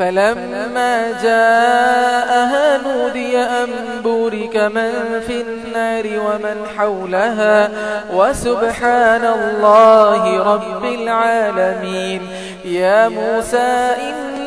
فلما جاءها نودي أن بورك من في النار ومن حولها وسبحان الله رب العالمين. يا موسى إن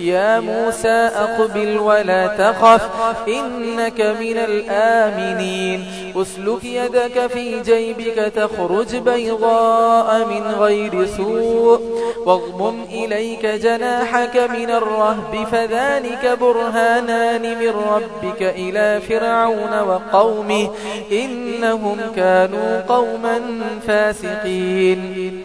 يا موسى أقبل ولا تخف إنك من الآمنين. أسلك يدك في جيبك تخرج بيضاء من غير سوء. واغمم إليك جناحك من الرهب فذلك برهانان من ربك إلى فرعون وقومه إنهم كانوا قوما فاسقين.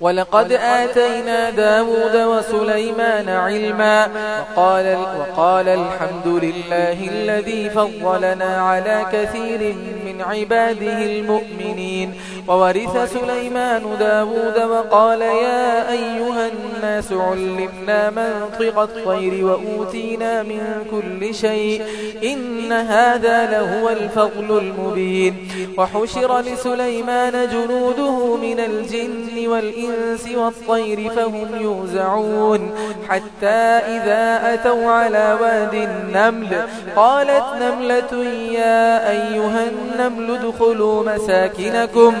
ولقد آتينا داود وسليمان علما وقال, وقال الحمد لله الذي فضلنا على كثير من عباده المؤمنين. وورث سليمان داود وقال يا أيها الناس علمنا منطق الطير وأوتينا من كل شيء. إن هذا لهو الفضل المبين. وحشر لسليمان جنوده من الجن والإنسان الإنس والطير فهم يوزعون. حتى إذا أتوا على واد النمل قالت نملة يا أيها النمل دخلوا مساكنكم.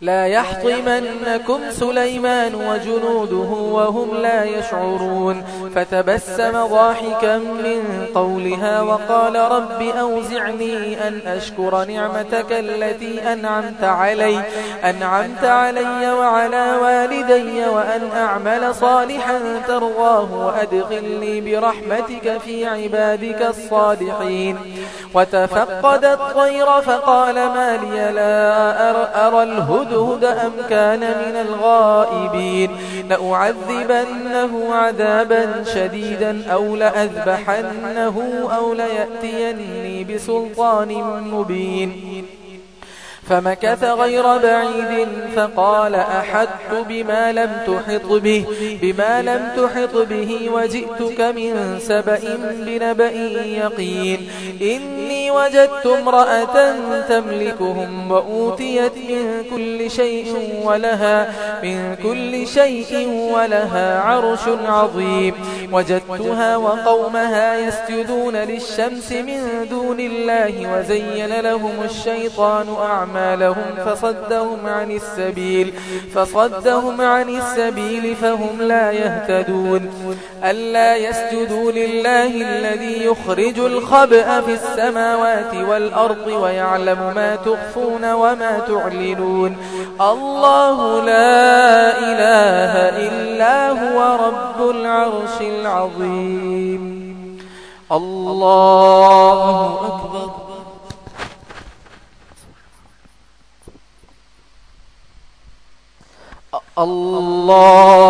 لا يحطمنكم سليمان وجنوده وهم لا يشعرون. فتبسم ضاحكا من قولها وقال رب أوزعني أن أشكر نعمتك التي أنعمت علي أنعمت علي وعلى والدي وأن أعمل صالحا ترضاه وأدخلني برحمتك في عبادك الصالحين. وتفقد الطير فقال ما لي لا أرى الهدى هدهد أم كان من الغائبين؟ لأعذبنه عذابا شديدا أو لأذبحنه أو ليأتيني بسلطان مبين. فمكث غير بعيد فقال أحدت بما لم تحط به بما لم تحط به وجئتك من سبأ بنبأ يقين. إني إني وجدت امرأة تملكهم وأوتيت من كل شيء ولها من كل شيء ولها عرش عظيم. وجدتها وقومها يسجدون للشمس من دون الله وزين لهم الشيطان أعمالهم فصدهم عن السبيل فصدهم عن السبيل فهم لا يهتدون. ألا يسجدوا لله الذي يخرج الخبأ في السماوات والأرض ويعلم ما تخفون وما تعلنون. الله لا إله إلا هو رب العرش العظيم. الله أكبر. الله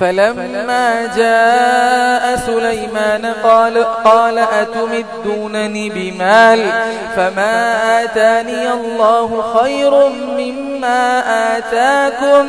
فلما جاء سليمان قال, قال أتمدونني بمال؟ فما آتاني الله خير مما آتاكم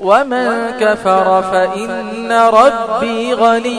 ومن كفر فإن ربي غني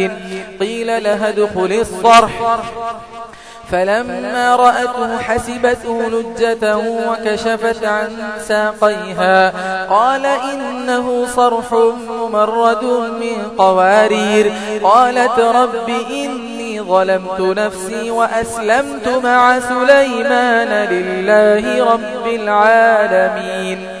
حميم قيل لها دخل الصرح. فلما رأته حسبته لجة وكشفت عن ساقيها قال إنه صرح ممرد من قوارير. قالت رب إني ظلمت نفسي وأسلمت مع سليمان لله رب العالمين.